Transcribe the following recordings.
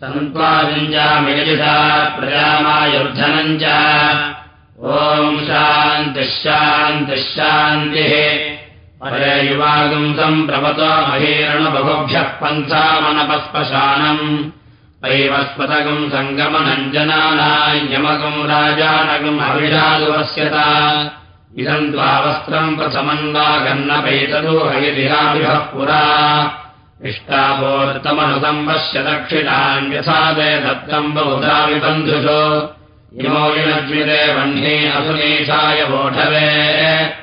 सन्त्वायुञ्जामिलिषा प्रजामायुर्धनम् च ॐ शान्तिश्शान्तिश्शान्तिः परे युवागम् सम्प्रवतो महीरणबहुभ्यः पन्थामनपस्पशानम् वैवस्पतकम् सङ्गमनम् जनानायमकम् राजानकम् अविषादुपस्यता इदम् द्वावस्त्रम् प्रथमन्वागन्नपैतदो हयदिहाभिः पुरा दक्षिणान्यथादे दत्तम् बहुधा विबन्धुषो इमो विनज्विते वह्ने असुनीशाय वोढवे।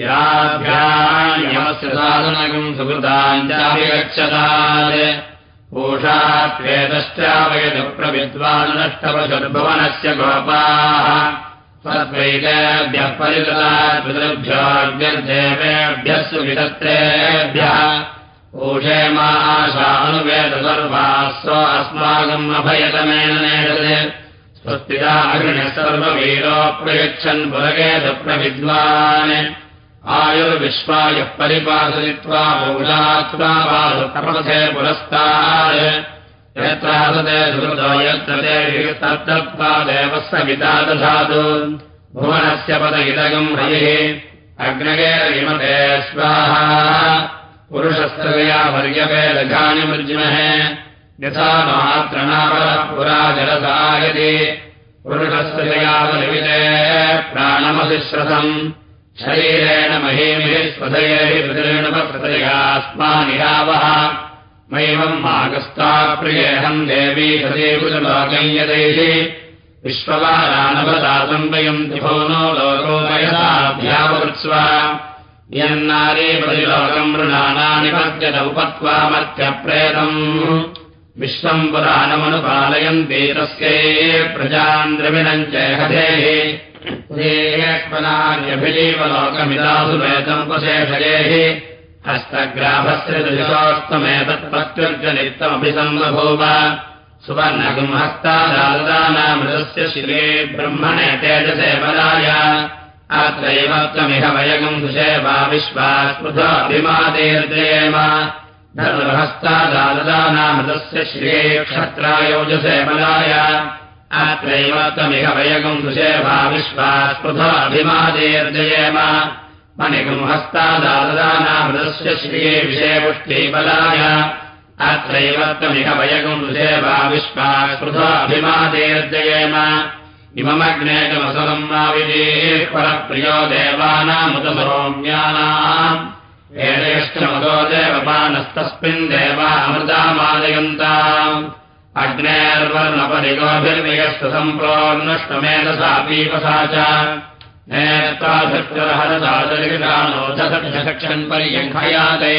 याभ्यान्यमस्य साधनकम् सुकृताञ्चाभिगच्छतात् पूषात्वेदश्चावयदप्रविद्वानष्टवशुर्भुवनस्य गोपाः। स्वद्वैतेभ्यः परिततात् पितृभ्योऽभ्यर्देवेभ्यः ऊषे माशानुवेद सर्वाः स्व अस्माकम् अभयतमेन अग्निः सर्ववीरो प्रयच्छन् पुरगेदप्रविद्वान् आयुर्विश्वायः परिपासयित्वा पूजात्वा तपसे पुरस्तात्। यत्रासते सुहृदो यत्र तत्तत्त्वा देवः सविता दधातु। भुवनस्य पद इदगम् हरिः अग्नगेरविमते स्वाहा पुरुषस्तया वर्यवे लघानि मृज्महे। यथा मात्रणापरः पुरा जलसायति पुरुषस्तयावलिविते प्राणमसिश्रसम् शरीरेण महीमिः स्वधयैः प्रतिरणपकृतयास्मानिरावः मैवम् मागस्ताप्रियेऽहम् देवी सदेवुलोकम् यदैः। विश्ववारानवदासम्बयम् तिभो नो लोकोमयसाभ्यावृत्स्व यन्नारे प्रतिलोकम् मृणानानिपद्यत उपत्वामत्यप्रेतम् विश्वम् पुराणमनुपालयन्ति तस्यै प्रजाम् द्रविणम् च हतेःपनान्यभिजीवलोकमिदासु वेदमुपशेषयेः हस्तग्राभस्य दृशोस्तमेतत्प्रत्युर्जनित्यमभिसम्बभूव सुवर्णकम् हस्तादादानामृतस्य शिले ब्रह्मणे तेजसे बलाय अत्रैव त्वमिह वयगम् सुषेवा विश्वास्पृथाभिमादेर्देम धनुर्हस्तादाददानामृतस्य श्रिये क्षत्रायोजसे बलाय। अत्रैव त्वमिह वयगम् सुषेवा विश्वास्पृथाभिमादेर्जयेम मणिगम् हस्तादाददानामृतस्य श्रिये विषयपुष्टिबलाय अत्रैव त्वमिह वयगम् सुषेवा विश्वास्पृथाभिमादेर्जयेम इममग्नेकमसलम् मा विजेः परप्रियो देवानामुदसरोम्यानाम्। एतेष्टमतो देवपानस्तस्मिन् देवामृतामादयन्ताम्। अग्नेर्वर्णपरिगोभिर्वियस्तु सम्प्रोन्नष्टमेधसा पीपसा च। नेत्ताधृत्यरहरसादरिकाणोधक्षन् पर्यङ्खयाते।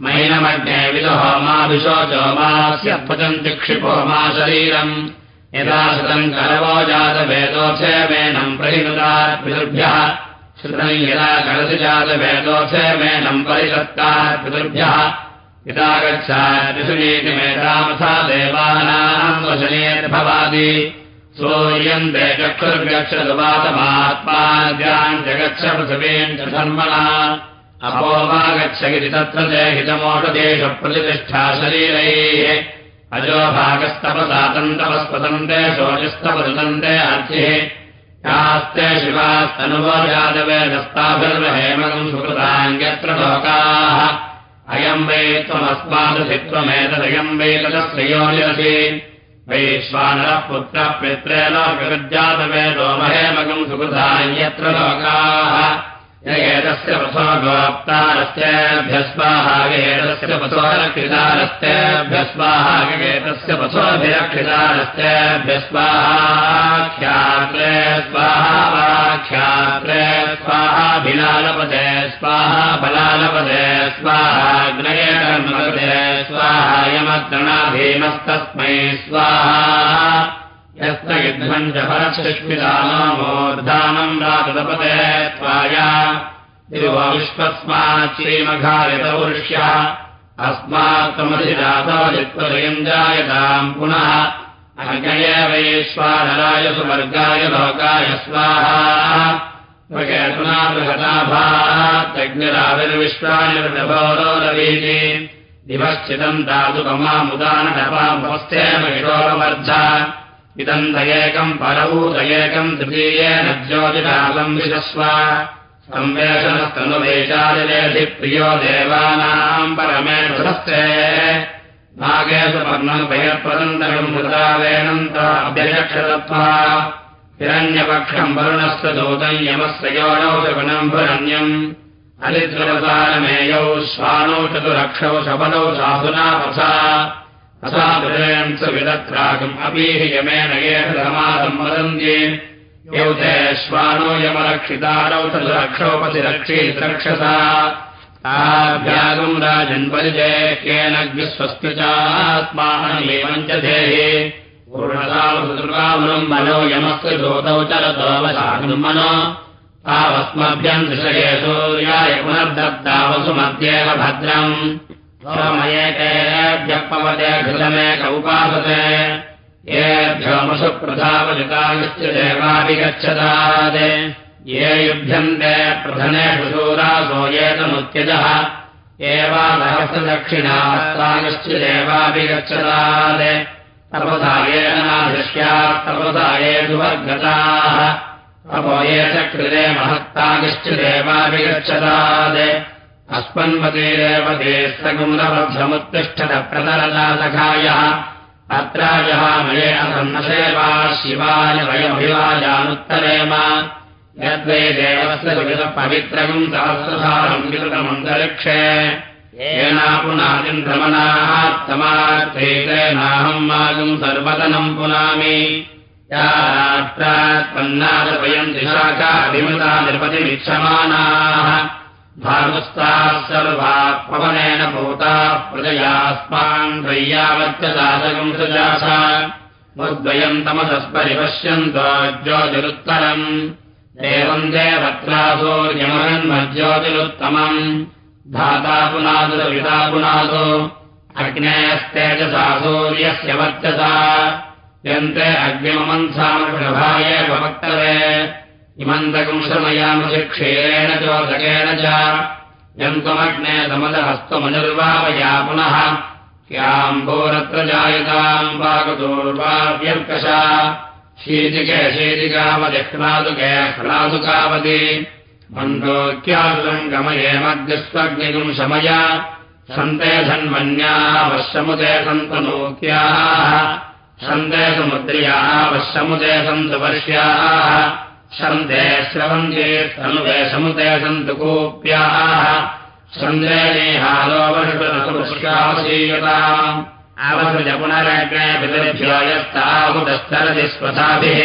मैनमग्ने विदहोमाभिशोचो मास्यत्पचन्ति क्षिपो मा शरीरम् यदा श्रुतम् करवो प्रहिनुतात् पितृभ्यः। श्रुतम् यदा कलसि जातवेदोऽथेमेनम् परिषत्तात् पितृभ्यः। यदा गच्छादिषुनीतिमेतामथा देवानाम् वशनेर्भवादि सूर्यम् ते चक्षुर्गच्छदुपातमात्माद्याम् जगच्छ पृथिवीम् च धर्मणा। अपो वा गच्छ इति तत्र च हितमोषदेशप्रतिष्ठा शरीरैः अजो भागस्तपसातन्तपस्पतन्ते शोचिस्तपदन्ते अर्थिः यास्ते शिवास्तनुवो यादवेदस्ताभिर्वहेमकम् सुकृताङ्ग्यत्र लोकाः। अयम् वै त्वमस्मादसि त्वमेतदयम् वैश्वानरः पुत्रः पित्रे लोकविद्यातवेदो महेमकम् सुकृतान्यत्र लोकाः एतस्य पथो गोप्तारस्तेभ्यस्वाहागेतस्य पथोरक्षितारस्तेभ्यस्वाहागेतस्य पथोभिरक्षितारस्तेभ्यस्वाहाख्यात्रे स्वाहावाख्यात्रे स्वाहाभिलालपदे स्वाहा बलालपदे स्वाहा यत्र रातदपते त्वाया। श्रीमघायतौष्यः अस्मात्त्वमधिजातोत्वदयम् जायताम् पुनः अग्नये वैश्वानराय सुवर्गाय लोकाय स्वाहा। बृहता भात्यग्निराविर्विश्वानिर्भोरो रवीति। दिवश्चिदम् इदन्तयेकम् परभूतयेकम् तृतीयेन ज्योतिरालम् विशस्व संवेशनस्तनुवेचारिप्रियो देवानाम् परमेश्वरस्ते नागेषु पर्णपयप्रदन्तरम् मृतावेणन्ताभ्यक्षतत्वा हिरण्यपक्षम् वरुणस्य दूतम् यमस्य योनौ शगुणम् भुरण्यम् हरिद्रवसारमेयौ श्वानौ चतुरक्षौ शबलौ साधुना पथा असाम् च विदत्रागम् अपीः यमेन समादम् वदन्ति। यौ ते श्वानो यमरक्षितारौ चतुरक्षौपति रक्षीतरक्षसा ताभ्यागम् राजन्परिजयकेन स्वस्ति च देहे पूर्णतावसुदुर्गामुनम् मनो यमस्य दोतौ चरतोऽवशागम् मनो। तावस्मभ्यम् दृशये सूर्याय पुनर्दत्तावसुमध्येव भद्रम् स्वमयेतेभ्यः घृतमेक उपासते। येभ्योमसु ये युभ्यन्ते प्रधनेषु शूरासो येतमुत्यजः एवादहस्तदक्षिणास्तागश्च देवाभिगच्छतात्। ये तपो ये च कृते महत्तागश्च अस्मन्मतीरेव देस्तगुम्रबद्धमुत्तिष्ठत प्रतरला सखायः अत्रायः मये असन्नसेवा शिवाय वयमभिवाजानुत्तरेम यद्वै देवस्य विकृतमन्तरिक्षे। येनापुनादिन्द्रमणात्तमार्थेनाहम् मागम् सर्वतनम् पुनामि। या राष्ट्रात्पन्नादपयम् दिशाखाभिमृता निर्पतिमिच्छमानाः भागस्ताः सर्वाः पवनेन भूताः प्रजयास्मान् द्वय्यावत्यदासकम् सजासा मुद्वयम् तमसस्परिपश्यन्तो ज्योतिरुत्तरम्। देवम् देवत्रासोर्यमहन्मज्योतिरुत्तमम् धाता पुनादुरविता पुनादो अग्नेयस्तेजसा सूर्यस्य वर्चसा। यन्ते अग्निममन्सामप्रभाय भवक्तवे इमन्तकुंसमयामशिक्षेरेण चोदकेन च यन्तमग्ने समदहस्तमनिर्वावया पुनः। ह्याम्भोरत्र जायताम् पाकदोर्वाव्यर्कषा शीतिके शीतिकावदिह्नादुके ह्नादुकावति मण्डोक्यादुलम् गमयेमग्निस्वग्निगुम् शमय। सन्ते धन्वन्याः वश्यमुदे सन्तनोक्याः। सन्ते समुद्र्याः वश्यमुदे सन्तु वर्ष्याः श्रवन्ते तनुवे समुदे सन्तु पुनरग्ने पितृभ्यो यस्ताहुदस्तरति स्वधाभिः।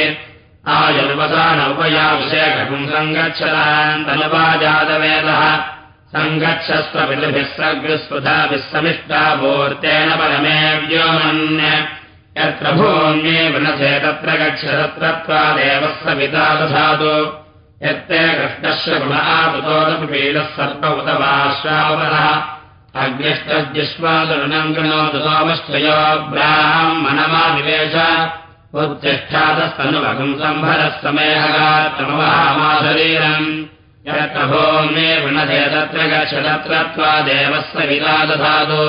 आयुर्वसानौपयाभिषेकम् सङ्गच्छताम् तनुवाजातवेदः सङ्गच्छस्वपितृभिः सग्स्पृधाभिः समिष्टाभूर्तेन परमे व्योमन् यत्र भूम्ये वनसे तत्र गच्छ तत्र त्वादेवः सविता दधातु। यत्ते कृष्णस्य गुणातुतोदपीडः सर्प उत वाश्वावरः अग्निष्टज्जिष्वादुनम् गृणोतु सोमश्चयो ब्राह्मणमानिवेश उत्तिष्ठातस्तनुभगम् सम्भरः समेहगात्तमवहामा शरीरम् यत्र भूम्ये वृणसे तत्र गच्छ तत्र त्वादेवः सविता दधातु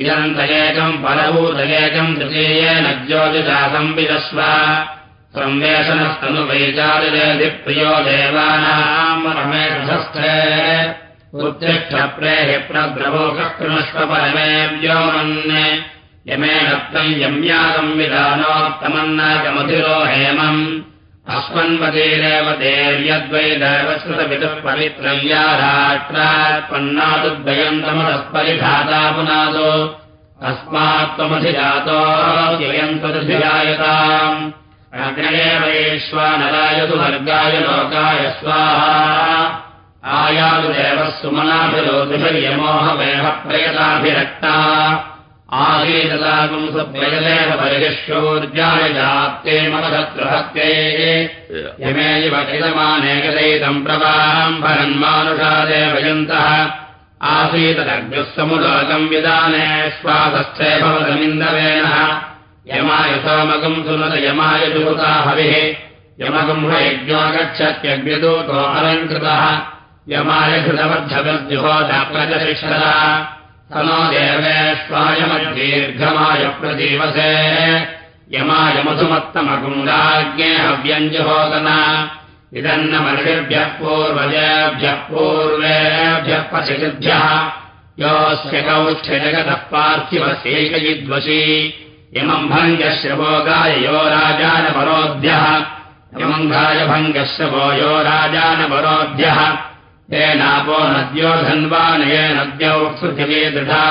इदन्तयेकम् परभूतयेकम् तृतीयेन ज्योतिषा संविदस्व। संवेशनस्तनुवैचारिप्रियो देवानाम् रमेशस्थे उत्तिष्ठप्रेहि प्रद्रवोकः कृणष्व परमे व्योमन् यमेन त्वम् यम्यागम् विधानोत्तमन्नागमधिरो हेमम् अस्मन्वतीरेव देव्यद्वै दैवस्कृतपितुः पवित्रय्या राष्ट्रात्पन्नादुद्वयम् तमदस्परिधाता पुनादो अस्मात्त्वमधिजातो ययम् त्वदधिजायताम् अग्नये वैश्वानराय सुवर्गाय लोकाय स्वाहा। आयातु देवः सुमनाभिरोधिभिर्यमोहवेह प्रयताभिरक्ता आसीदतागुम् सुप्रयदेव परिशिष्योर्जाय जाप्ते ममशत्रुहत्यै यमे इव किलमानेकदैतम् प्रवाहम् भरन्मानुषादेव यन्तः। आसीदग्निः समुलोकम् विदाने स्वासश्चे भवतमिन्दवेनः यमाय सोमगम् सुनद यमाय दूता हविः। यमगम् यज्ञो गच्छत्यग्निदूतो अलङ्कृतः। यमाय घृतवर्धगद्युहोदाप्रजशिक्षतः नो देवेष्वायमद्दीर्घमायप्रजीवसे यमाय मधुमत्तमकुङ्गाज्ञे हव्यञ्जुहोदना। इदन्न मर्षिभ्यः पूर्वजेभ्यः पूर्वेभ्यः पशिभ्यः योऽस्य कौष्ठ्यजगतः पार्थिवस्यैकयिद्वशी इमम् भङ्गश्रवोगाय यो राजानपरोध्यः इमम् गायभङ्गश्रवो यो राजानपरोध्यः येनापो नद्यो धन्वानये नद्यौ पृथिवी दृढा।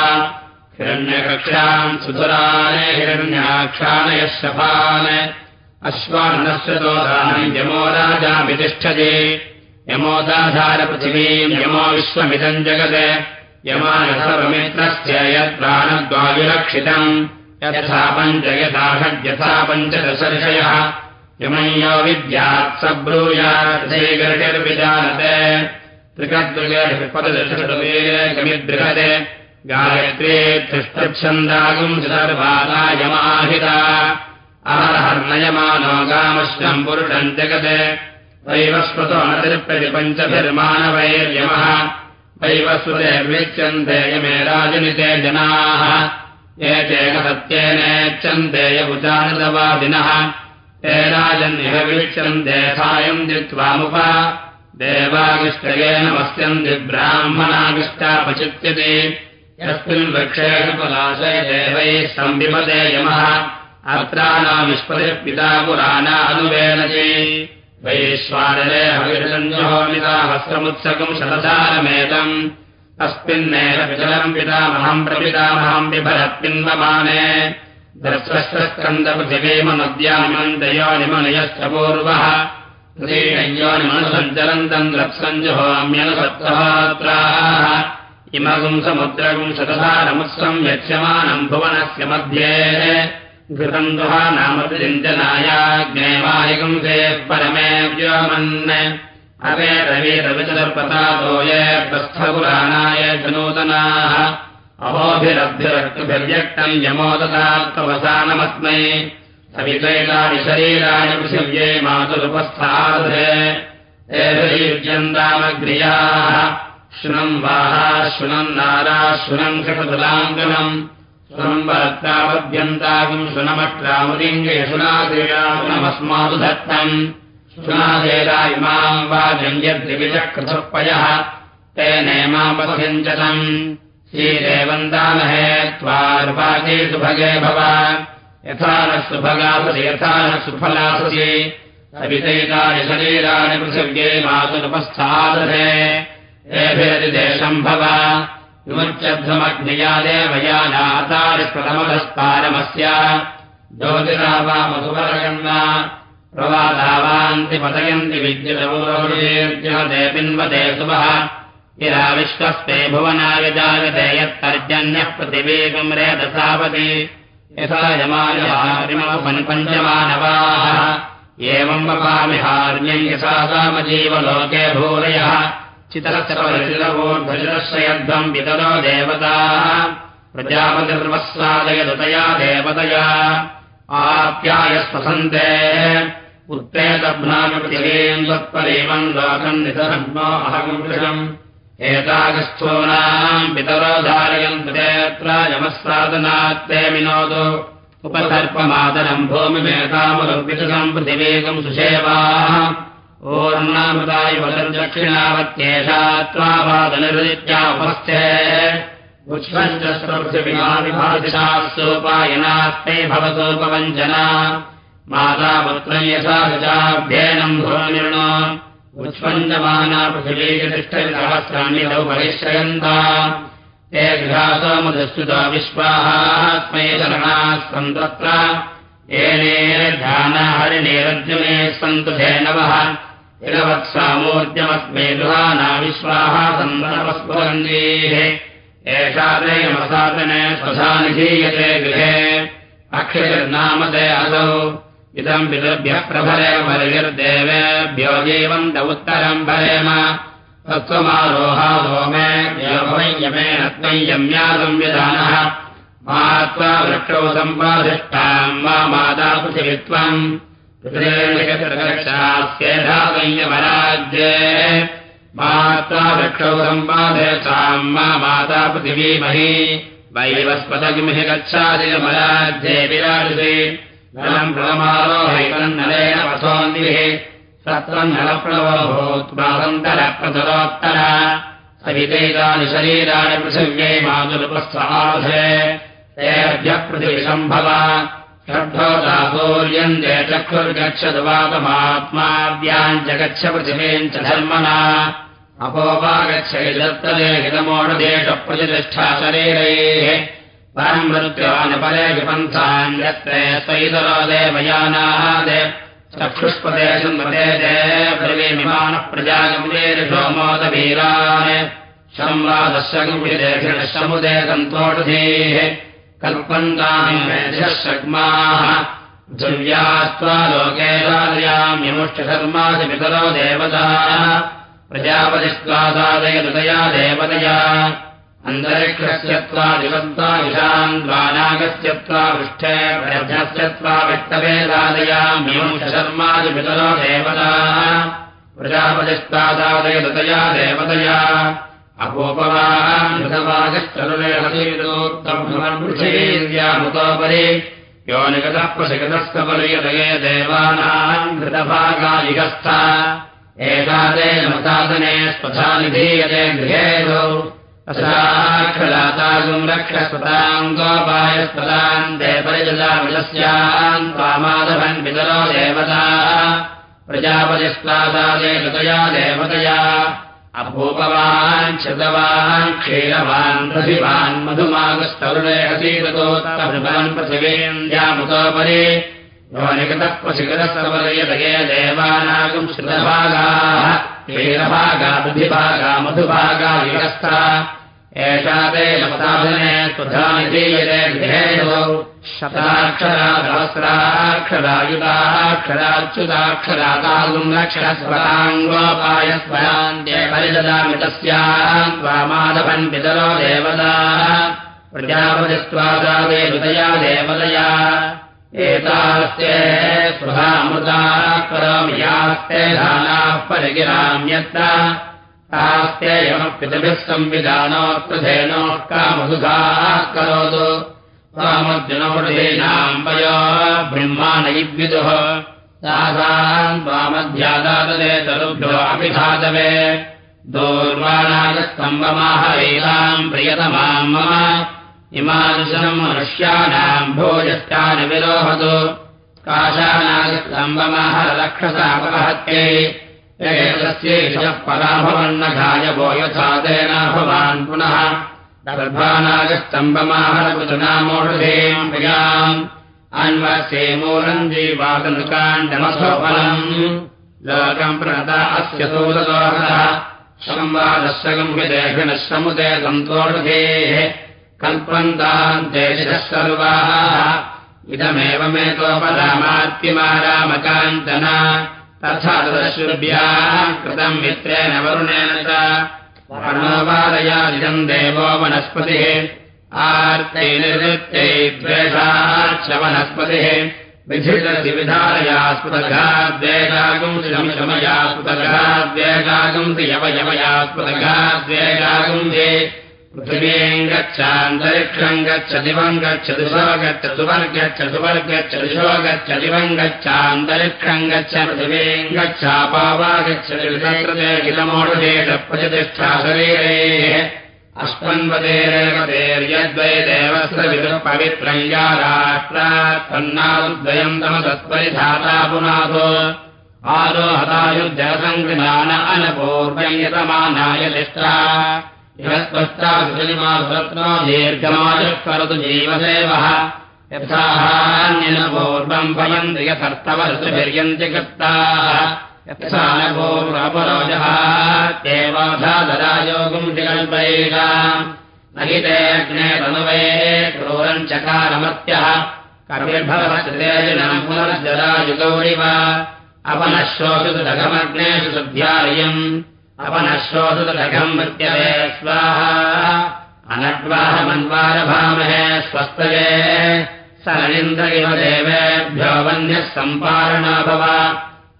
हिरण्यकक्षान् सुधुराने हिरण्याक्षाणयः शफान् अश्वानश्रतोदानम् यमो राजाभितिष्ठते यमोदाधारपृथिवीम् यमो विश्वमिदम् जगत्। यमानसर्वमित्रस्य यत्प्राणद्वायुरक्षितम् यथा पञ्च यथा षड्यथा पञ्चदशर्षयः यमय्यो विद्यात् स ब्रूयार्षैगर्षिर्विजानते त्रिकद्विगमिद्बृहते गायत्रे आहर्नयमानो गामश्रम् पुरुषम् वैवस्वतो नतिप्रतिपञ्चभिर्माणवैर्यमः वैवस्वतेर्विच्यन्ते यमे राजनिते जनाः। एतेन सत्येनेच्छन्ते यबुचानदवादिनः ते राजन्यः विविच्यन्ते सायम् जित्वामुप देवागिष्टयेन वस्यन्ति ब्राह्मणागिष्टापचित्यते। यस्मिन् वृक्षेषु पलाशय देवैः संविपदे यमः। अत्राणामिष्पतिः पिता पुराणा अनुवेदये वैश्वानरे हविरञ्जहोमिता हस्तमुत्सकम् शतसारमेतम् अस्मिन्नेव विचलम् पितामहम् प्रपितामहम् बिभरत्पिन्वमाने। दर्शस्कन्दपृथिवीमनद्यामिमम् दयोनिमनयश्च पूर्वः योनिमनुसञ्चलन्तम् द्रप्सञ्जुहोम्यनुसत्सहोत्राः इमगुम् समुद्रगुम् शतसारमुत्सम् यक्ष्यमानम् भुवनस्य मध्ये। घृतम् दुहा से परमे व्योमन् अवेरवीरविचदर्पतातो ये प्रस्थपुराणाय च नूतनाः अहोभिरभ्यरक्तुभिर्व्यक्तम् यमोदतात्तवसानमस्मै सवितैलानि शरीराणि पृथिव्ये मातुरुपस्थादे एभिर्युज्यन्तामग्र्याः शृणम् वाहा शृणम् नारा शुनम् वरत्रावद्यन्ताकम् शुनमट्रामुलिङ्गयशुनादेयामस्मादु दत्तम् शुनादेरा इमाम् वाजम् यद्विविचकृतपयः तेनेमापथ्यञ्चतम् श्रीदेवन्तामहे त्वार्वाके सुभगे भव यथा नः सुभगासि यथा नः सुफलासि सवितैतानि शरीराणि पृथिव्ये मातुरुपस्थादधे एभिरतिदेशम् भव विमुच्यध्वमग्नियादेवयानातारिप्रथमधस्तारमस्य ज्योतिरावा मधुवरगण्वा प्रवादावान्ति पतयन्ति विद्युतौरौर्येर्जहते पिन्वते शुभः इरा विश्वस्ते भुवनाय जायते यत्तर्जन्यः पृथिवीकम् रेदसावति यथा यमायहारिमपञ्चमानवाः एवम् वपामि हार्यम् यथा कामजीवलोके भूरयः। चितरचरवोर्भजरश्रयध्वम् पितरो देवताः। प्रजापतिर्वस्वादयदतया देवतया। आप्यायस्वसन्ते। त्वत्परेवम् लोकम् नितरग्नो अहमृषम् एतागस्थूनाम् पितरो धारयन्तु तेऽत्र यमस्वादनात्ते विनोदो उपसर्पमादनम् भूमिमेतामुरपितसम् पृथिवीकम् सुषेवाः। ओर्णामृताय वदञ्जक्षिणावत्येषा त्वावादनिर्दित्या उपस्थे। भवसोपवञ्चना मातापुत्रम् यथा सजाभ्येनम् भूमिर्णो उत्पञ्चमाना पृथिवीतिष्ठसहस्राण्यौ परिश्रयन्ता। ते गृहासोमुदस्तुता विश्वाहास्मै शरणाः सन्तत्र। हरिणेरर्जुने सन्तु धेनवः इलवत्सामूर्जमस्मै गृहाना विश्वाः सन्तनवस्फुरन्दीः एषा त्रयमसादने स्वसानिधीयते गृहे। अक्षिर्नामते असौ इदम् पितृभ्यः प्रभरे वर्गिर्देवेभ्यो जीवन्त उत्तरम् भरेम। तत्त्वमारोहा सोमे यमेन त्वय्यम्यासम् विधानः। मा त्वा वृक्षौ सम्पादिष्टाम् मा माता पृथिवित्वम्। पितृक्षास्येधातय्यवराज्ये माता वृक्षौ सम्पादयताम् मा माता पृथिवीमहि वैवस्पदगिमिहि गच्छादिमराध्ये विराजते प्रणमारोहैतन्नलेन वसोन्दिः सत्रम् नलप्रणवो भूत्वादन्तरप्रतरोत्तर सवितैतानि शरीराणि पृथिव्यै चक्षुर्गच्छतु वातमात्माव्याम् च पृथिवीम् च धर्मना अपोपागच्छ दत्तदे हितमोढदेशप्रतिष्ठा शरीरैः परम् यत्रे स्वैतरो देवयानाः चक्षुष्पदे सुन्मते देवमिमानः प्रजागम्भीरसोमोदवीरान् संवादस्य समुदे सन्तोषधेः कल्पन्ताः ध्रुव्यास्त्वा लोके रालयाम्यमुष्टशर्मादिपितरो देवताः प्रजापतिस्त्वादादयदया देवतया अन्तरिक्षस्य त्वा दिवन्त्वा विशान् द्वानागस्य त्वा पृष्ठे प्रजस्य त्वा व्यक्तवेदादयाम्यमुष्टशर्मादिपितरो देवताः प्रजापतिस्त्वादादयदतया देवतया। अपोपवागश्चरुणेहसीरोक्तमुतोपरि यो निगतः प्रसिगतस्तपर्यतये देवानाम् घृतभागादिगस्थ एतादेन मतादने स्वधा निधीयते गृहेषु रक्षस्पताम् गोपायस्पताम् त्वामादभन् पितरो देवताः। प्रजापतिस्तादादे कृतया देवतया। अभूपवान् क्षतवान् क्षीरवान् रथिवान् मधुमागस्तरुणे हसीतोत्तभृवान् पृथिवीन्द्यामुतोपरि यो निकटः प्रसिगतस्तवर्यतये देवानागम् श्रुतभागाः क्षीरभागा बुद्धिभागा मधुभागा विकस्था एषा ते तस्याम् त्वामादभन् पितरो देवताः। प्रजापतिस्त्वादादे हृदया देवतया एतास्ते यास्ते धानाः परिगिराम्यत्र तास्त्ययमः पितभिः संविधानोऽकृधेनोः कामधुधाः करोतु। त्वामर्जुनवृधीनाम् वयो ब्रह्माणयिद्विदुः तासाम् त्वामध्यादातदे तरुभ्यो अभिधातवे। दूर्वाणागस्तम्भमाहैताम् प्रियतमाम् मम इमानुशनम् मनुष्याणाम् भोजष्टानि विरोहतु भो यथा तेन भवान् पुनः। दर्भानागस्तम्भमाहरपुतनामोषधेम् प्रियाम्। अन्वस्ये मूलम् जीवातनुकाण्डमसोफलम् लोकम् प्रणता अस्य गम्भ्यदेहिनः समुदे सन्तोषधेः कल्पन्ताम् देशः सर्वाः। इदमेवमेतोपरामात्मिमारामकाञ्चना तथा तदश्रुभ्याः कृतम् मित्रेण वरुणेन च। वर्णोपादयादिजम् देवो वनस्पतिः। आर्तै निर्वृत्यै द्वेषाच्च वनस्पतिः। विधिरसि विधारयास्पदघाद्वेगागुंसि शमयास्पदघाद्वेगागुंसि यवयवयास्पदघाद्वेगागुंसि पृथिवीम् गच्छान्तरिक्षम् गच्छ दिवम् गच्छ दिशो गच्छ सुवर्गच्छ सुवर्गच्छ दिशो गच्छ दिवम् गच्छान्तरिक्षम् गच्छ पृथिवीम् गच्छापावा गच्छ किलमोढदेशप्रतिष्ठा शरीरेः अष्टन्वतेरेवतेर्यद्वै देवस्य विदुः पवित्रम् या राष्ट्रात् तन्नादुद्वयम् तमसत्परिधाता पुनाथो आरोहतायुर्जनसङ्कृदान अनपूर्वम् यतमानाय तिष्ठा इहस्पष्टाभिमासरत्नो दीर्घमायुः करोतु जीवसेवः। यथाहान्यनपूर्वम् भवन्ति यथर्थव ऋतुभिर्यन्ति कृत्ताः यथा न पूर्वपरोजः देवाधादरायोगुम् विकल्पयेषा न हि ते अग्ने तनुवे क्रूरम् चकारमत्यः कर्मिर्भवस्तेजनम् पुनर्जरायुगौरिव। अपनश्रोषुदघमग्नेषु शुद्ध्यायम् अपनश्रोषुदघम् मृत्यवे स्वाहा। अनड्वाहमन्वारभामहे स्वस्तये। सरणिन्द्र इव देवेभ्यो वन्यः सम्पारणा भव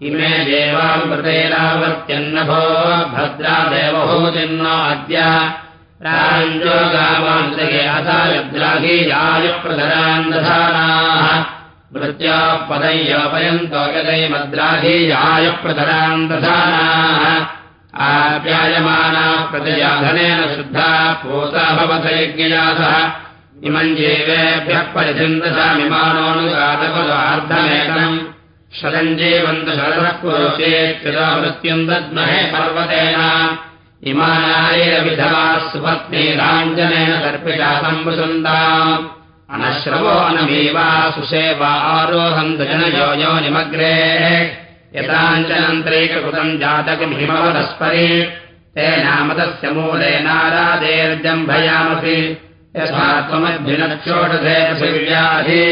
इमे देवामृतेरावर्त्यन्नभो भद्रा देवभूतिर्नो अद्य। प्राञ्जोगावान्तगे अथायद्राहीयायुप्रधरान् दधानाः। मृत्यापदय्योपयन्तो यदै मद्राहीयायुप्रधरान् दधानाः आप्यायमाना प्रजयाधनेन शुद्धा पूता भवतयज्ञया सह। इमम् जीवेभ्यः परिचिन्दसामिमानोऽनुगातपदार्धमेकम् शरञ्जीवन्त शरदः कुरुचेत्युदा मृत्युम् दद्महे पर्वतेन। इमानायैरविधवा सुपत्नीराञ्जनेन दर्पिता सम्बुसन्दा अनश्रवो अनमीवा सुसेवा आरोहन्त जनयो यो निमग्रे यताञ्चनन्तरेककृतम् जातकमिमवदस्परे तेनामतस्य मूलेनारादेर्जम्भयामसि यथा त्वमद्भिनक्षोषधे पृथिव्याधि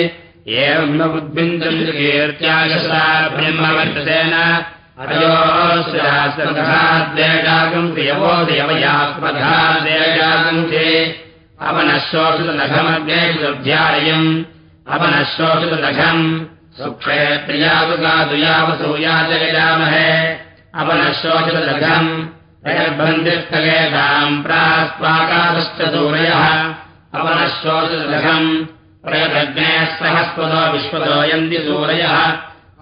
एवम् बुद्धिन्दम् कीर्त्यायसा ब्रह्मवर्तसेन अयोस्यास्त्रघाद्वेषागम् प्रियवोदयवयात्मघाद्वेषागम् चे अपनश्वोषितनघमग्ने सुध्यायम् अपनश्वोषितनघम् सुक्षेत्रियावुगादुयावसूया च गजामहे अपनश्वोषितनघम् प्रयर्बन्धिस्थलेताम् प्रास्त्वाकाशश्च सूरयः अपनश्वोषितनघम् प्रयदग्नेः सहस्वतो विश्वतो यन्ति सूरयः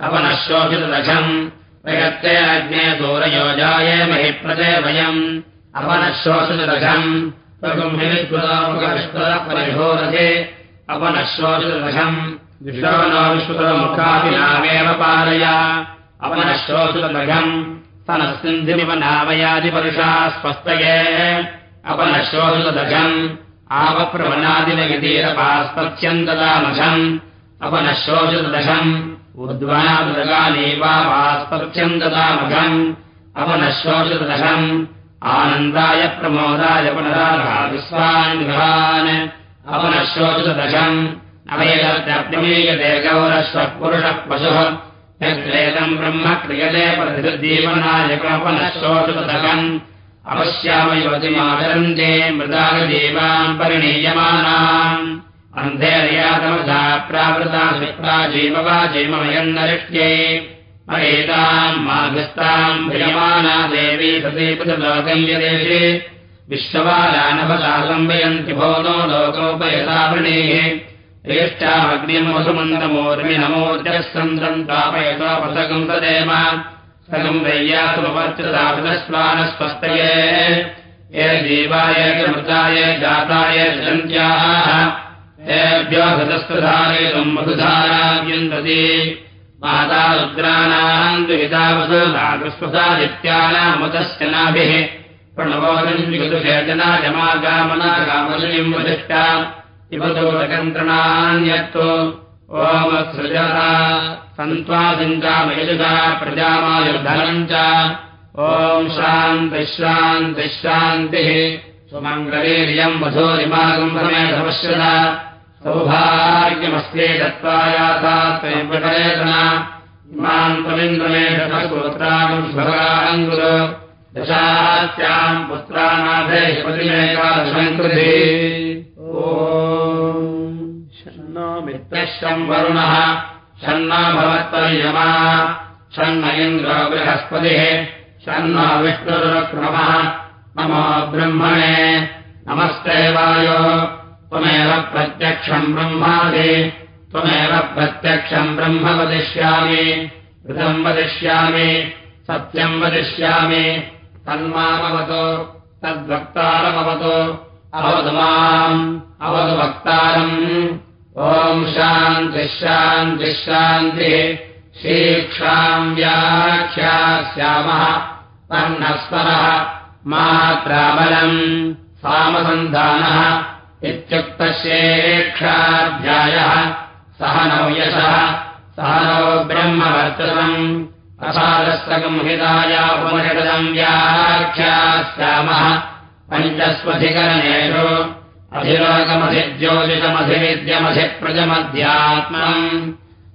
अपनश्वोषितनघम् प्रयत्ते अग्ने सूरयो जाये महि प्रदे वयम् अपनश्वोषितनघम् परिहोरथे अपनश्वोषितनघम् विश्वो नो विश्वतोमुखापि नामेव पालय अपनश्वोषितनघम् स्तनस्सिन्धिमिव नामयादिपरुषा स्पस्तये अपनश्वोषितनघम् आवप्रवनादिनगितीरपास्पत्यन्तदामघम् अपनश्वोषितदशम् उद्वनादगानीवापास्पत्यन्तदामघम् अपनश्वोषितदशम् आनन्दाय प्रमोदाय पुनराधा विश्वान् अपनश्वोषितदशम् अवेदप्यमीयते गौरश्वः पुरुषः पशुः यद्वेदम् ब्रह्म क्रियते अपश्याम युवतिमाचरन्ते मृदागजीवाम् परिणीयमानाम् अन्धेर्यातमसा प्रावृता शुक्ला जीववा जीवमयन्नरिष्ट्ये। मयेताम् माघस्ताम् प्रियमाना देवी सतीपृतलोकम् यदेशे विश्ववालानभसा संवयन्ति भो नो लोकोपयता वृणेः ज्येष्ठामग्निम् वसुमन्दमूर्मि नमोर्जः सन्द्रम् तापयतोपसकम् तदेव। सकम् वैयासमवर्तितापदस्वानस्वस्तये ये जीवाय मृताय जाताय जन्त्याः। तेभ्यो हृतस्तधारयितुम् मधुधाराव्यन्दति माता रुद्राणाम् दुहिता वसुधागस्वसादित्यानामुदस्य नाभिः प्रणवोदञ्जुषेचनायमागामनागामलिम् वदिष्टा इव दोलकन्त्रणान्यत्तो ओमत्सृजता सन्त्वासिञ्चामयजुषा प्रजामायुर्धनम् च। ॐ शान्तिश्रान्तिश्रान्तिः सुमङ्गलीर्यम् वधूरिमागम् इमाम् त्वमिन्द्रमेषोत्रागम् भगाङ्गुरो दशास्याम् पुत्रानाथेपतिमेकादशम् मित्रश्चम् वरुणः षण्णा भवत्पर्यमा। षण्ण इन्द्रो बृहस्पतिः। षण्ण विष्णुरुक्रमः। नमो ब्रह्मणे। नमस्ते वायो। त्वमेव प्रत्यक्षम् ब्रह्मादि। त्वमेव प्रत्यक्षम् ब्रह्म वदिष्यामि। ऋतम् वदिष्यामि। सत्यम् वदिष्यामि। तन्मामवतु तद्वक्तारमवतु अवतु माम् अवतु वक्तारम् ॐ शान्तिश्शान्तिश्शान्तिः शीक्षाम् व्याख्यास्यामः वर्णस्वरः मात्राबलम् सामसन्धानः इत्युक्तशेक्षाध्यायः सह नौ यशः सह नौ ब्रह्मवर्चसम्। असादस्तगंहितायापमषदम् व्याख्यास्यामः पञ्चस्वधिकरणेषु अधिलोकमधिज्योतिषमधिविद्यमधिप्रजमध्यात्मम्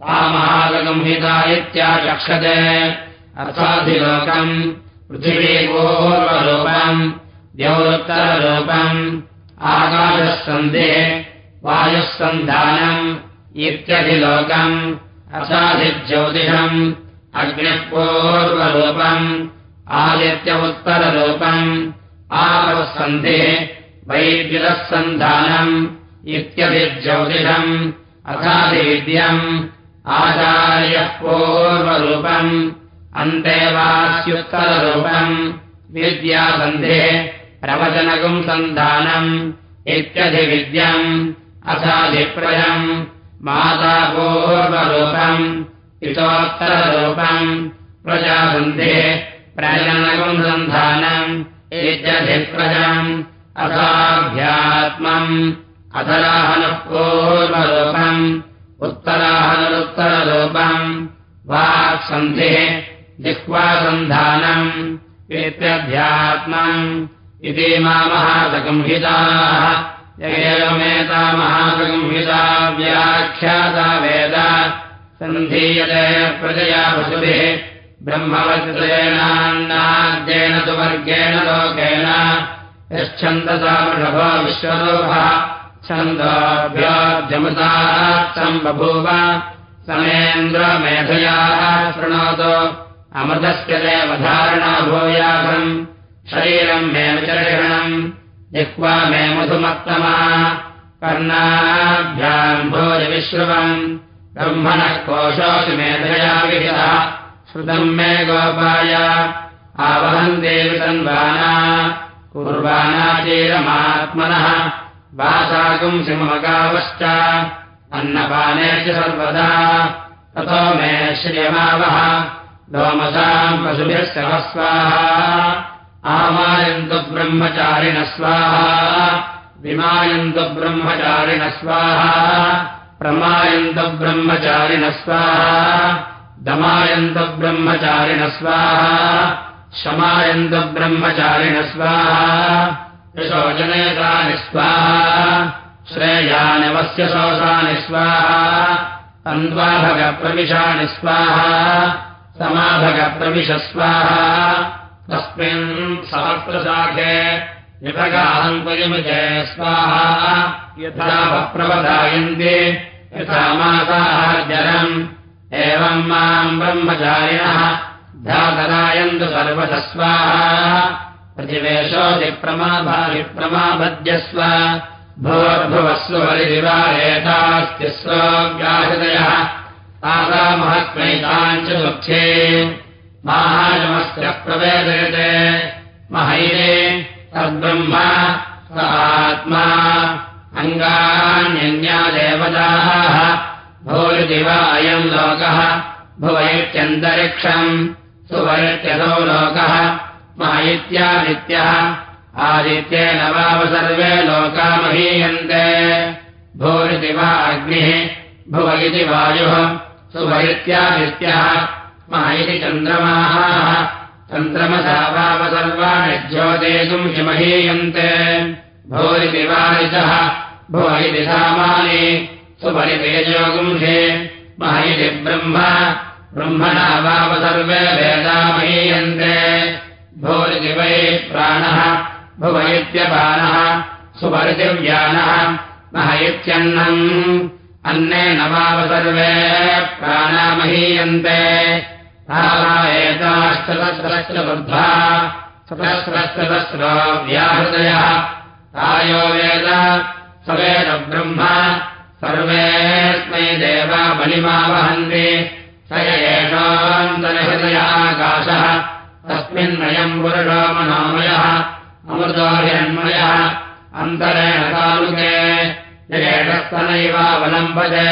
तामहागगंहिता इत्याचक्षते अर्थाधिलोकम् पृथिवीपूर्वरूपम् द्यौरुत्तररूपम् आकाशः सन्धिः वायुः सन्धानम् इत्यधिलोकम् असाधिज्योतिषम् अग्निपूर्वरूपम् आदित्य उत्तररूपम् आवसन्धिः वैद्युतः सन्धानम् इत्यभिज्योतिषम् अथादिविद्यम् आचार्यः पूर्वरूपम् अन्तेवास्युत्तररूपम् विद्यासन्धे प्रवचनगुम् सन्धानम् इत्यधिविद्यम् अथाधिप्रजम् मातापूर्वरूपम् इतोत्तररूपम् प्रजासन्धे प्रजनगुम् सन्धानम् इत्यधिप्रजम् अथाध्यात्मम् अधराहनः पूर्वरूपम् उत्तराहनुत्तररूपम् वाक्सन्धिः जिह्वासन्धानम् इत्यध्यात्मम् इति मा महासगंहिताः एवमेता महासगंहिता व्याख्याता वेद सन्धीयते प्रजया पशुभिः ब्रह्मवद्रेणान्नाद्येन तु वर्गेण लोकेन यच्छन्दसा वृषभो विश्वरूपः छन्दोभ्योऽध्यमृताम् बभूव समेन्द्रमेधयाः शृणोतु अमृतस्य देवधारणा भूयासम् शरीरम् मे विचर्षणम् जिह्वा मे मधुमत्तमा कर्णाभ्याम् ब्रह्मणः कोशोऽसि मेधया श्रुतम् मे गोपाय। आवहम् देवि कुर्वाणाचीरमात्मनः। वासाकुम् सिंहगावश्च अन्नपाने च सर्वदा। ततो मे श्रियमावः। लोमसाम् पशुभिः सह स्वाहा आमायन्तु ब्रह्मचारिण स्वाहा। विमायन्तु ब्रह्मचारिण स्वाहा। प्रमायन्तु ब्रह्मचारिण स्वाहा दमायन्तु ब्रह्मचारिण स्वाहा शमायन्तु ब्रह्मचारिण स्वाहा। यशोजनेतानि स्वाहा श्रेयानिवस्य शोषानि स्वाहा। तन्द्वाभगप्रविशानि स्वाहा। समाभगप्रविश स्वाहा तस्मिन् सहस्रशाखे विभगाहन्त्वयमिते स्वाहा। यथा प्रवदायन्ति यथा मासाहार्जरम् एवम् माम् ब्रह्मचारिणः ध्यातरायन्तु सर्वतः स्वाहा प्रतिवेशोऽधिप्रमाभाविप्रमाभद्यस्व भूर्भुवस्व बलिदिवारेतास्ति स्वव्याहृदयः तासामहत्मैताम् च दुःखे माहाजमस्य प्रवेदयते। महैरे तद्ब्रह्म स आत्मा। अङ्गान्यन्या देवताः भूरिदिव अयम् लोकः भुवैत्यन्तरिक्षम् सुवैत्यसौ लोकः इत्यादित्यः आदित्येन वाव सर्वे लोका महीयन्ते भूरिति वा अग्निः भुव इति वायुः सुवैत्यादित्यः मह इति चन्द्रमाः। चन्द्रमसा वाव सर्वाणि ज्योतेतुम् हिमहीयन्ते। भूरिति वारितः भुव इति सामानि सुपरितेजोगुंहे मह इति ब्रह्म ब्रह्मणा वाव सर्वे वेदामहीयन्ते भूरिति वै प्राणः भुव इत्यपानः सुपरितिव्यानः मह इत्यन्नम् अन्नेन वाव सर्वे प्राणामहीयन्ते एताश्चतस्रश्चतुर्धा चतस्रश्चतस्रो व्याहृदयः तायो वेद स वेद ब्रह्म सर्वेऽस्मै देवा बलिमावहन्ति। स एषान्तरहृदयाकाशः तस्मिन्नयम् पुरुषो मनोमयः। अमृतो हिरण्मयः अन्तरेण तालुके। यजेषस्तनैवावलम्बते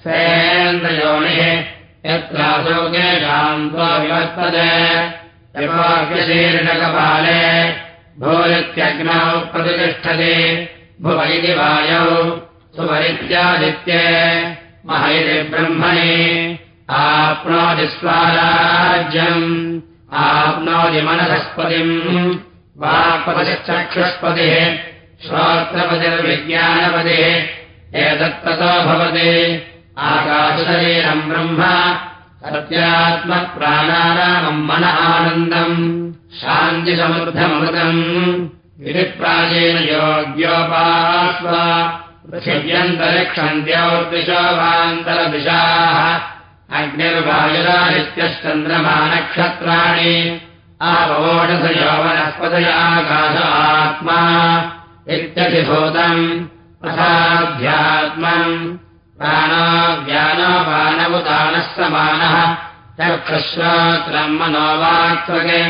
सेन्द्रयोनिः। यत्राशोकेषाम् त्वाविवर्तते यवाक्यशीर्षकपाले भूरित्यग्नौ प्रतिष्ठति। भुव इति वायौ सुवरित्यादित्ये मह इति ब्रह्मणि आप्नोति स्वाराज्यम् आप्नोति मनसस्पतिम् वाक्पतिश्चक्षुष्पतिः श्रोत्रपतिर्विज्ञानपतिः एतत्ततो भवति। आकाशशरीरम् ब्रह्म सत्यात्मप्राणानामम् मन आनन्दम् शान्तिसमृद्धमृतम् इति प्राचीन योग्योपास्व पृथिव्यन्तरिक्षन्त्योर्दिशोवान्तरदिशाः अग्निर्वायुरादित्यश्चन्द्रमानक्षत्राणि आवोषधयो आकाश आत्मा इत्यधिभूतम् अथाध्यात्मम् प्राणाव्यानपानवुतानः समानः। चक्षुश्रोत्रम् मनोवाक्त्वगे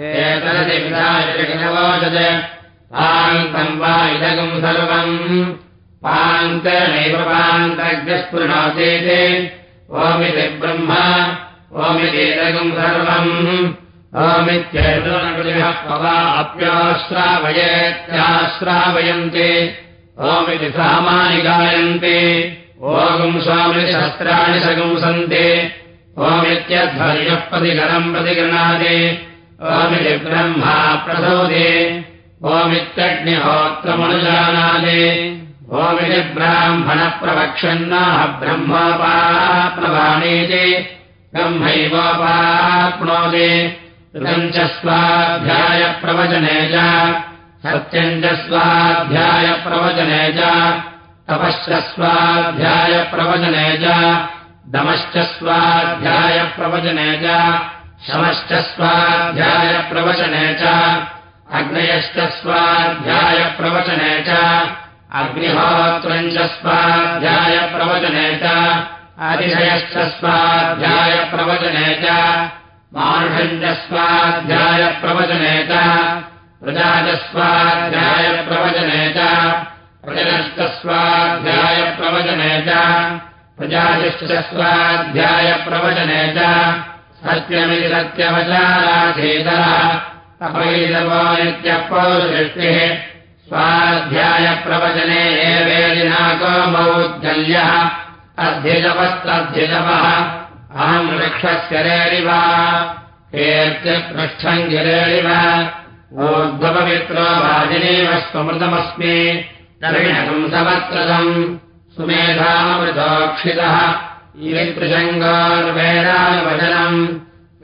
एतदतिविधायजगवोचत् पान्तम् वा इदगम् सर्वम्। पान्तनैव पान्तग्रस्पृणोचेते ओमिति ब्रह्म ओमितेदगम् सर्वम्। ओमित्येतोऽप्याश्रावयेत्याश्रावयन्ते ओमिति सामानि गायन्ते। ओगुम् स्वामिशस्त्राणि सगुंसन्ते ओमित्यध्वर्यः प्रतिगणम् प्रतिगृणादे। ओमिति ब्रह्मा प्रसोदे। ओमित्यग्निहोत्रमनुजानादे। ओमिति ब्राह्मणप्रवक्षन्नाः ब्रह्मोपाप्नवाणीति ब्रह्मैवोपाप्नोति। ऋतम् च स्वाध्यायप्रवचने च। सत्यम् च स्वाध्यायप्रवचने च। तपश्च स्वाध्यायप्रवचने च दमश्च स्वाध्यायप्रवचने च। शमश्च स्वाध्यायप्रवचने च। अग्नयश्च स्वाध्यायप्रवचने च। अग्निहोत्रम् च स्वाध्यायप्रवचने च। अतिशयश्च स्वाध्यायप्रवचने च। मानुषम् च। स्वाध्यायप्रवचने च प्रजाजस्वाध्यायप्रवचने च। प्रजनश्च स्वाध्यायप्रवचने च प्रजायश्च स्वाध्यायप्रवचने च। सत्यमिति सत्यवचाराधेतरा अपैलवो नित्यः पौरुषष्टिः स्वाध्यायप्रवचने एवेदिनाकोमौद्गल्यः अध्यजवस्तध्यजवः अहम् वृक्षस्य रेरिव। कीर्त्यपृष्ठम् गिरेरिव। ऊर्ध्वपवित्रो भाजनेव स्वमृतमस्मि सुमेधामृतोक्षितः। ईदृशङ्गार्वेदानुवचनम्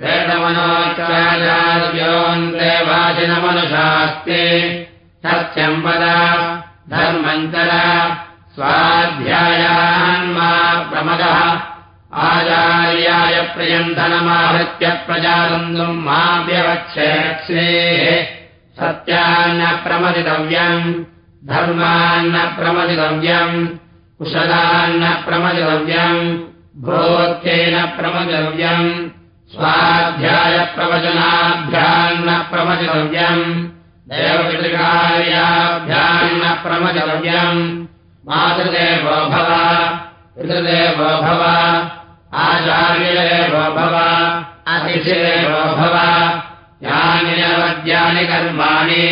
वेदमनोचार्योऽन्ते वाचिनमनुशास्ते सत्यम् पद धर्मन्तर स्वाध्यायान्मा प्रमदः। आचार्याय प्रियन्धनमाहृत्य प्रजानन्दुम् मा व्यवक्षेत्सेः सत्यान्न प्रमदितव्यम् धर्मान्न प्रमदितव्यम् कुशलान्न प्रमदितव्यम् भोक्तेन प्रमदितव्यम् स्वाध्यायप्रवचनाभ्यान्न प्रमदितव्यम् देवपितृकार्याभ्यान्न प्रमदितव्यम् मातृदेवो भव पितृदेवो भव आचार्यदेवो भव अतिथिदेवो भव यानि नवद्यानि कर्माणि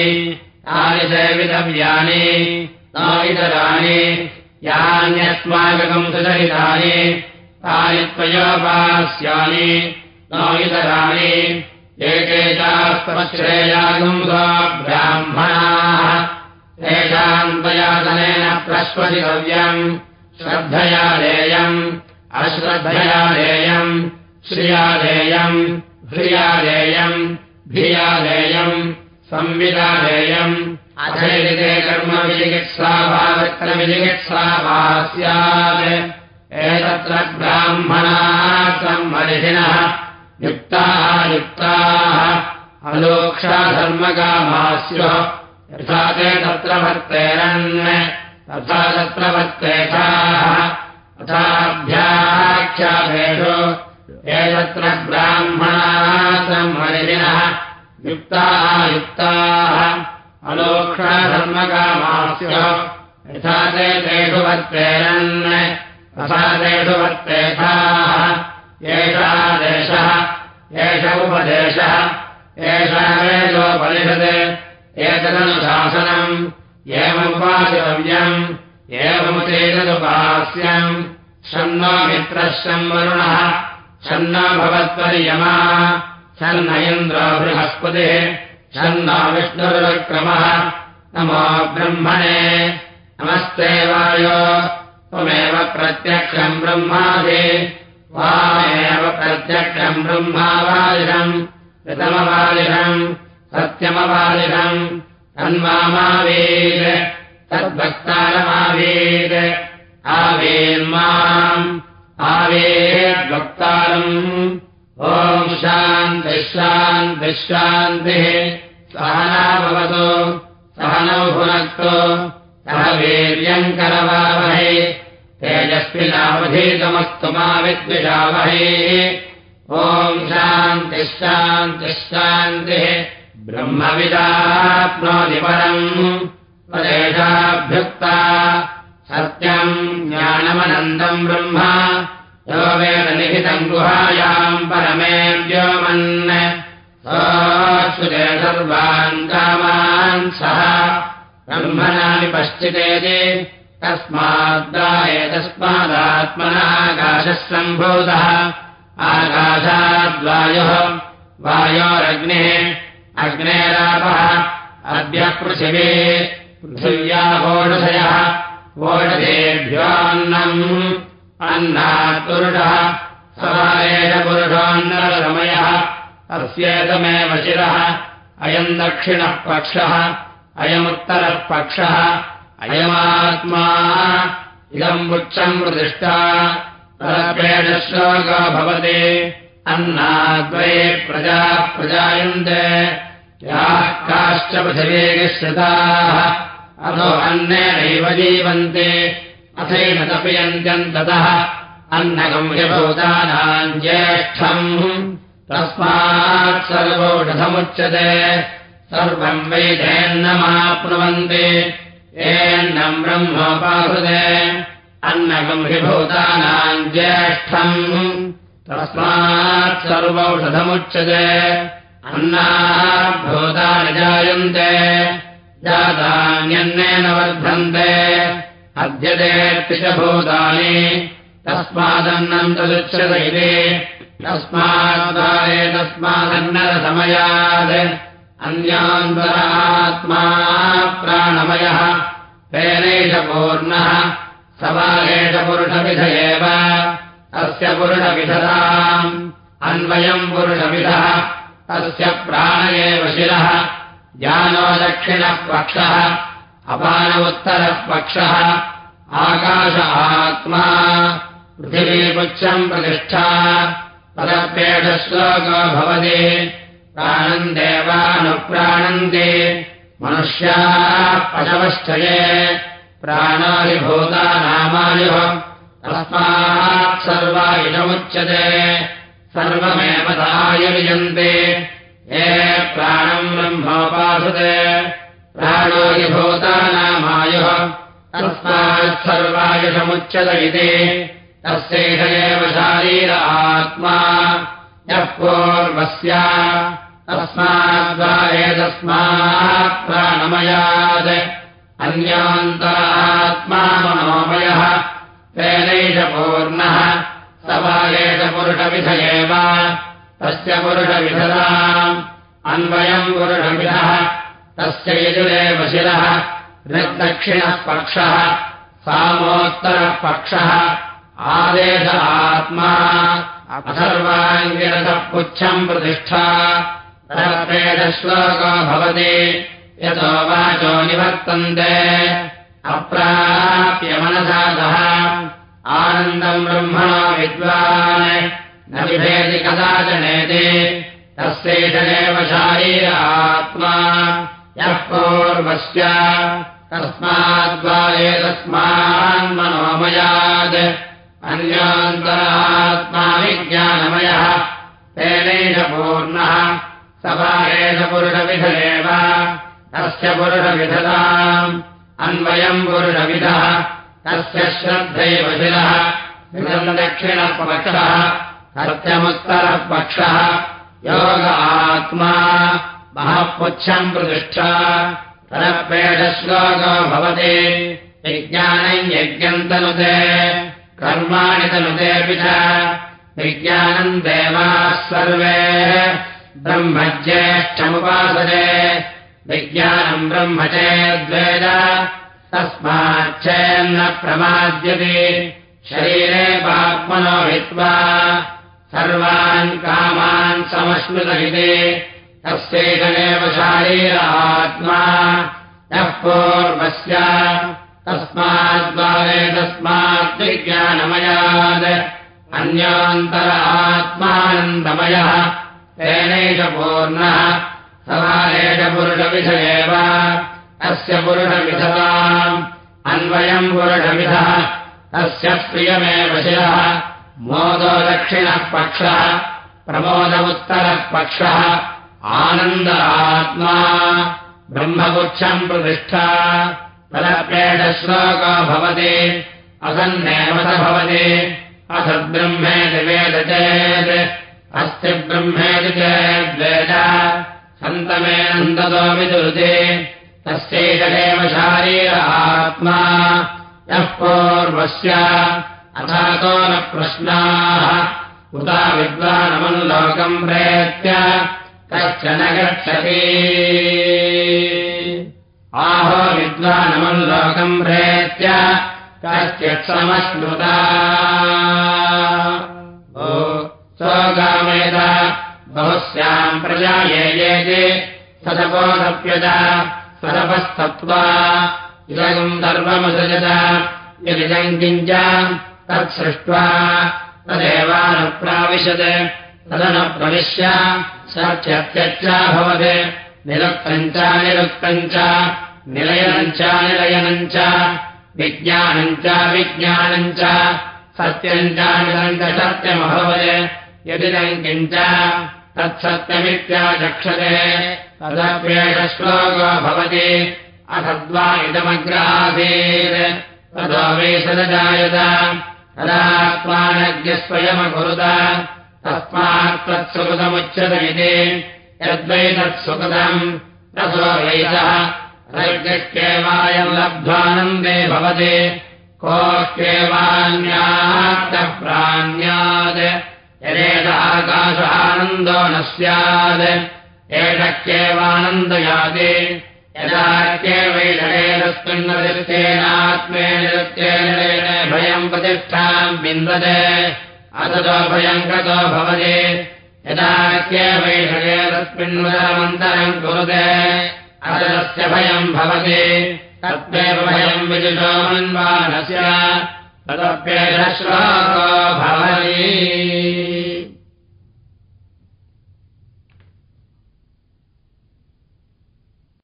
तानि सेवितव्यानि न इतराणि यान्यस्माकम् सुचरितानि तानि त्वयोपास्यानि न इतराणि। एके चास्तमश्रेयागुम् ब्राह्मणाः। तेषाम् त्वयातनेन प्रश्वसितव्यम्। श्रद्धया देयम् अश्रद्धया देयम् श्रिया देयम् ह्रिया देयम् वा स्यात्। एतत्र ब्राह्मणाः संवरिहिणः युक्ताः युक्ताः अलोक्षाधर्मकामास्युः यथा ते तत्र वर्तेरन् तथा तत्र वर्तेथाः तथाभ्याख्यातेषु एतत्र ब्राह्मणाः संवरिहिणः युक्ताः युक्ताः अलोक्षाधर्मकामास्युः यथा ते तेषु वर्तेरन् तथा तेषु वर्तेथाः एषः देशः एष उपदेशः एषः वेदोपनिषत् एतदनुशासनम् एवमुपाचरव्यम् एवमुचेतदुपास्यम्। शन्नो मित्रः शन्नो भवत्पर्यमा शन्न इन्द्रो बृहस्पतिः शन्नो विष्णुरुक्रमः नमो ब्रह्मणे। नमस्ते वायो। त्वमेव प्रत्यक्षम् ब्रह्मादि। वामेव प्रत्यक्षम् ब्रह्मावादिनम्। ऋतमवादिनम् सत्यमवादिनम्। तन्मामावीत्। तद्भक्तारमावीत् आवेन्माम् आवेद्वक्तारम् शान्तिः सहना भवतु सहनौ भुनक्तु सह वीर्यम् करवावहे। तेजस्विनावधीतमस्तु मा विद्विषावहे। ॐ शान्तिः ब्रह्मविदाप्नोदिपरम् प्रदेशाभ्युक्ता सत्यम् ज्ञानमनन्दम् ब्रह्म यो वेदनिहितम् गुहायाम् परमे व्योमन् सर्वान् कामान् सह। ब्रह्मणानि पश्चितेति तस्माद्दाय तस्मादात्मनः आकाशः सम्भूतः। आकाशाद्वायोः वायोरग्निः। अग्नेरापः। अद्य पृथिवी। पृथिव्याहोषधयः ओषधेभ्योऽन्नम् अन्नात्पुरुषः पुरुषोन्नरमयः अस्येतमेव शिरः अयम् दक्षिणः पक्षः अयमुत्तरः पक्षः अयमात्मा इदम् वृक्षम् प्रतिष्ठा श्लोको भवति। अन्नाद्वये प्रजाः प्रजायन्ते याः काश्च पृथिवीश्रिताः अथो अन्नेनैव जीवन्ते अथैन तपयन्त्यन्ततः अन्नगम्यभूतानाम् ज्येष्ठम्। तस्मात् सर्वौषधमुच्यते। सर्वम् वैदेन्नमाप्नुवन्ति एन्नम् ब्रह्मोपाहृते। अन्नगम्भिभूतानाम् ज्येष्ठम्। तस्मात् सर्वौषधमुच्यते। अन्नाभूतानि जायन्ते। जातान्यन्नेन वर्धन्ते अद्यते त्रिशभूतानि तस्मादन्नम् तदुच्यत इति तस्माद्वारे तस्मादन्नरसमयात् अन्यान्तरात्मा प्राणमयः। तेनैष पूर्णः। सवालेशपुरुषविध एव। अस्य पुरुषविधताम्। अन्वयम् पुरुषविधः। तस्य प्राण एव शिरः। ज्ञानो दक्षिणः पक्षः अपान उत्तरः पक्षः आकाश आत्मा। पृथिवीपुच्छम् प्रतिष्ठा। पदपेढश्लोको भवति। प्राणम् देवानुप्राणन्ति। मनुष्याः पशवश्चये। प्राणादिभूतानामायुः तस्मात् सर्वा इदमुच्यते सर्वमेव तायुर्यन्ते ये प्राणम् ब्रह्मोपासते प्राणोदिभूतानामायुः तस्मात् सर्वायुषमुच्यत इति तस्यैष एव शारीर आत्मा यः पूर्वस्य। तस्माद्वा एतस्मात् प्राणमयात्। अन्यान्तरात्मा मनोमयः। तेनैष पूर्णः। स वा एष पुरुषविध एव तस्य पुरुषविधताम्। अन्वयम् पुरुषविधः तस्य यजुरेव शिरः ऋग्दक्षिणः पक्षः सामोत्तरः पक्षः आदेश आत्मा अथर्वाङ्गिरसः पुच्छम् प्रतिष्ठा श्लोको भवति यतो वाचो निवर्तन्ते अप्राप्य मनसादः आनन्दम् ब्रह्मणो विद्वान् न विभेति कदाचनेति तस्यैषदेव शारीर आत्मा यः पूर्वस्य तस्माद्वा एतस्मान्मनोमयात् अन्यान्तरात्मा विज्ञानमयः तेनैष पूर्णः स वा एष पुरुषविध एव तस्य पुरुषविधताम् अन्वयम् पुरुषविधः तस्य श्रद्धैव शिरः दक्षिणः पक्षः सत्यमुत्तरः पक्षः योग आत्मा महःपुच्छम् प्रतिष्ठा। तदपेढश्लोको भवति। विज्ञानम् यज्ञम् तनुते। कर्माणि तनुतेऽपि च। विज्ञानम् देवाः सर्वे। ब्रह्मज्येष्ठमुपासते। विज्ञानम् ब्रह्म चेद्वेद तस्माच्चेन्न प्रमाद्यते। शरीरे पाप्मनो हित्वा। सर्वान् कामान् समश्नुतहिते तस्यैषमेव शारीर आत्मा यः पूर्वस्य तस्माद्वारे तस्मात् विज्ञानमयात् अन्यान्तर आत्मानन्दमयः तेनैष पूर्णः स एष पुरुषविध एव अस्य पुरुषविधताम् अन्वयम् प्रियमेव शिरः मोदो दक्षिणः पक्षः प्रमोदमुत्तरः पक्षः आनन्द आत्मा ब्रह्मपुच्छम् प्रतिष्ठा तदप्येषश्लोको भवति असन्नेव स भवति असद्ब्रह्मेति वेद चेत् अस्ति ब्रह्मेति चेद्वेद सन्तमेनन्दतो विदुरुते तस्यैषदेव शारीर आत्मा यः पूर्वस्य अथातो न प्रश्नाः उता विद्वानमनुलोकम् प्रेत्य कश्चन गच्छति। आहो विद्वानमनुलोकम् प्रेत्य कश्चित् समश्नुता स्वगामेद बहुस्याम् प्रजा ये ये सदपोदप्यज सदपस्तत्त्वा इदगम् सर्वमसजत यदिदम् किञ्च तत्सृष्ट्वा तदेवानुप्राविशत् तदनुप्रविश्य सत्यत्यच्चा भवत्। निरुक्तम् च निरुक्तम् च निलयनम् च निलयनम् च विज्ञानम् च विज्ञानम् च सत्यम् च निरम् च सत्यमभवत्। यदिदम् किञ्च तत्सत्यमित्याचक्षते तदप्येष श्लोको भवति। अथद्वा इदमग्रासीत् ततो वै सदजायत। तदात्मानज्ञस्वयमकुरुत तस्मात् तत्सुकृतमुच्यत इति यद्वै तत्सुकृतम् ततो वैतः रज्ञेवायम् लब्ध्वानन्दे भवति कोऽप्येवान्यात्तः प्राण्यात् यदेत न स्यात् एषक्येवानन्दयाति यदात्येवैषेरस्मिन्नतिष्ठेनात्मे निरुक्तेन भयम् प्रतिष्ठाम् बिन्दते अततो भयम् गतो भवति यदात्येवैषेरस्मिन्वदमन्तरम् कुरुते अतस्य भयम् भवति। तत्त्वेव भयम् विदुषो मन्वानस्य तदप्येष श्लोको भव